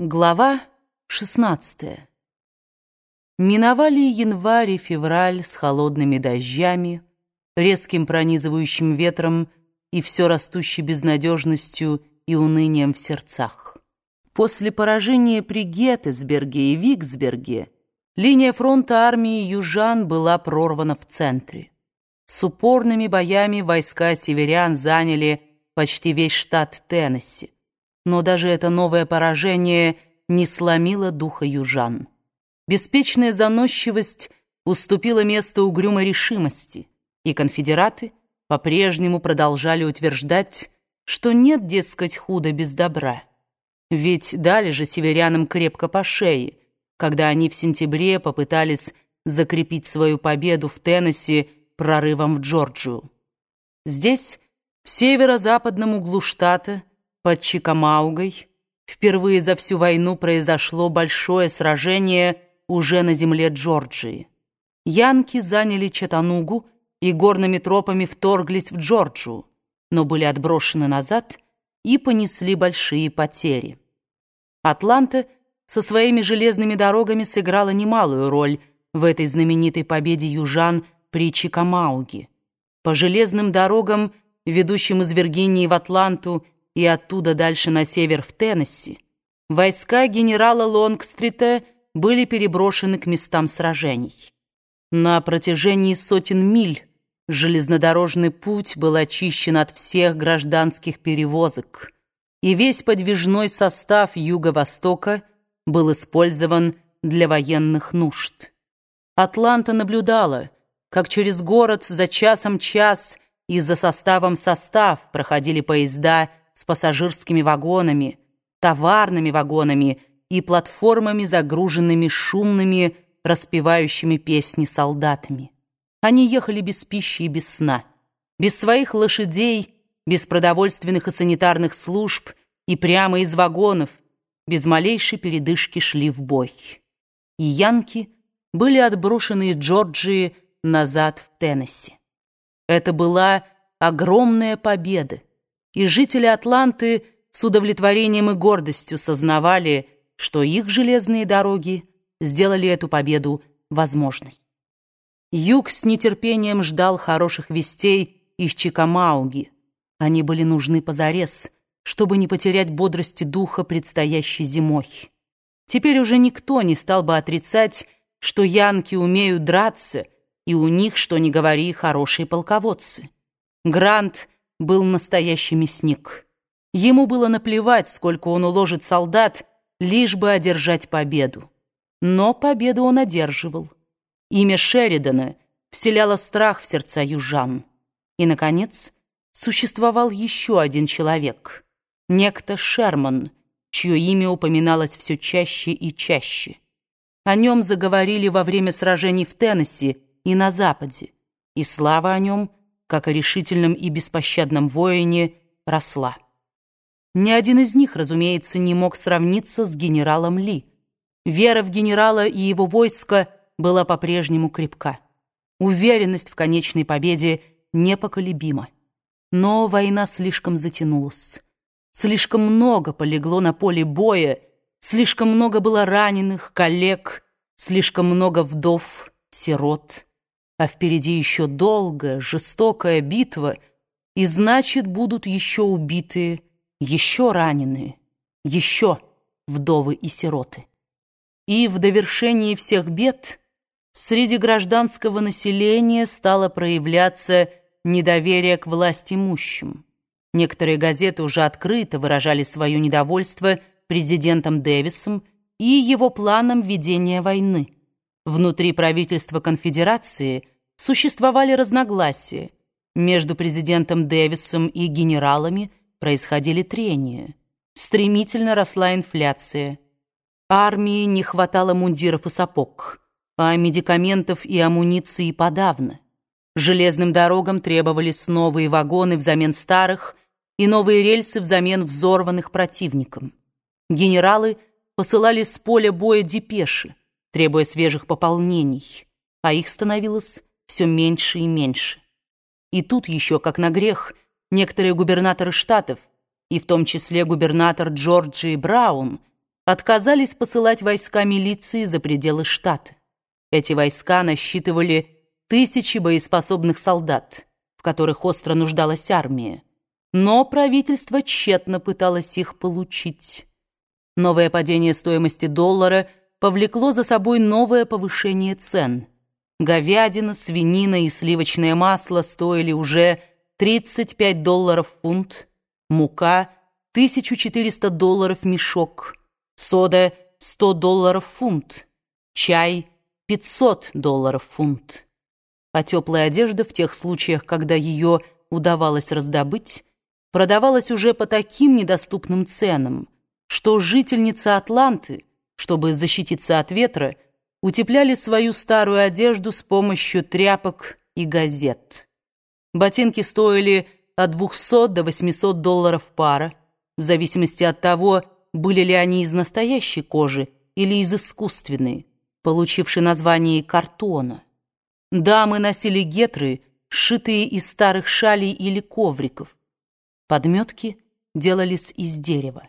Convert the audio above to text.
Глава 16 Миновали январь и февраль с холодными дождями, резким пронизывающим ветром и все растущей безнадежностью и унынием в сердцах. После поражения при Геттесберге и Виксберге линия фронта армии южан была прорвана в центре. С упорными боями войска северян заняли почти весь штат Теннесси но даже это новое поражение не сломило духа южан. Беспечная заносчивость уступила место угрюмой решимости, и конфедераты по-прежнему продолжали утверждать, что нет, дескать, худа без добра. Ведь дали же северянам крепко по шее, когда они в сентябре попытались закрепить свою победу в Теннесси прорывом в Джорджию. Здесь, в северо-западном углу штата, под Чикамаугой впервые за всю войну произошло большое сражение уже на земле Джорджии. Янки заняли Чатанугу и горными тропами вторглись в Джорджию, но были отброшены назад и понесли большие потери. Атланта со своими железными дорогами сыграла немалую роль в этой знаменитой победе южан при Чикамауге. По железным дорогам, ведущим из Виргинии в Атланту и оттуда дальше на север в Теннесси, войска генерала Лонгстрита были переброшены к местам сражений. На протяжении сотен миль железнодорожный путь был очищен от всех гражданских перевозок, и весь подвижной состав Юго-Востока был использован для военных нужд. Атланта наблюдала, как через город за часом час и за составом состав проходили поезда с пассажирскими вагонами, товарными вагонами и платформами, загруженными шумными, распевающими песни солдатами. Они ехали без пищи и без сна, без своих лошадей, без продовольственных и санитарных служб и прямо из вагонов, без малейшей передышки шли в бой. И янки были отброшены из Джорджии назад в Теннесси. Это была огромная победа и жители Атланты с удовлетворением и гордостью сознавали, что их железные дороги сделали эту победу возможной. Юг с нетерпением ждал хороших вестей из Чикамауги. Они были нужны позарез, чтобы не потерять бодрости духа предстоящей зимой. Теперь уже никто не стал бы отрицать, что янки умеют драться, и у них, что ни говори, хорошие полководцы. Грант — был настоящий мясник. Ему было наплевать, сколько он уложит солдат, лишь бы одержать победу. Но победу он одерживал. Имя Шеридана вселяло страх в сердца южан. И, наконец, существовал еще один человек, некто Шерман, чье имя упоминалось все чаще и чаще. О нем заговорили во время сражений в Теннесси и на Западе, и слава о нем – как о решительном и беспощадном воине, росла. Ни один из них, разумеется, не мог сравниться с генералом Ли. Вера в генерала и его войско была по-прежнему крепка. Уверенность в конечной победе непоколебима. Но война слишком затянулась. Слишком много полегло на поле боя, слишком много было раненых, коллег, слишком много вдов, сирот а впереди еще долгая, жестокая битва, и значит, будут еще убитые, еще раненые, еще вдовы и сироты. И в довершении всех бед среди гражданского населения стало проявляться недоверие к власть имущим. Некоторые газеты уже открыто выражали свое недовольство президентом Дэвисом и его планом ведения войны. Внутри правительства конфедерации существовали разногласия. Между президентом Дэвисом и генералами происходили трения. Стремительно росла инфляция. Армии не хватало мундиров и сапог, а медикаментов и амуниции подавно. Железным дорогам требовались новые вагоны взамен старых и новые рельсы взамен взорванных противником. Генералы посылали с поля боя депеши, требуя свежих пополнений, а их становилось все меньше и меньше. И тут еще, как на грех, некоторые губернаторы штатов, и в том числе губернатор Джорджии Браун, отказались посылать войска милиции за пределы штата. Эти войска насчитывали тысячи боеспособных солдат, в которых остро нуждалась армия. Но правительство тщетно пыталось их получить. Новое падение стоимости доллара повлекло за собой новое повышение цен. Говядина, свинина и сливочное масло стоили уже 35 долларов фунт, мука – 1400 долларов мешок, сода – 100 долларов фунт, чай – 500 долларов фунт. А теплая одежда в тех случаях, когда ее удавалось раздобыть, продавалась уже по таким недоступным ценам, что жительницы Атланты, чтобы защититься от ветра, утепляли свою старую одежду с помощью тряпок и газет. Ботинки стоили от 200 до 800 долларов пара, в зависимости от того, были ли они из настоящей кожи или из искусственной, получившей название картона. Дамы носили гетры, сшитые из старых шалей или ковриков. Подметки делались из дерева.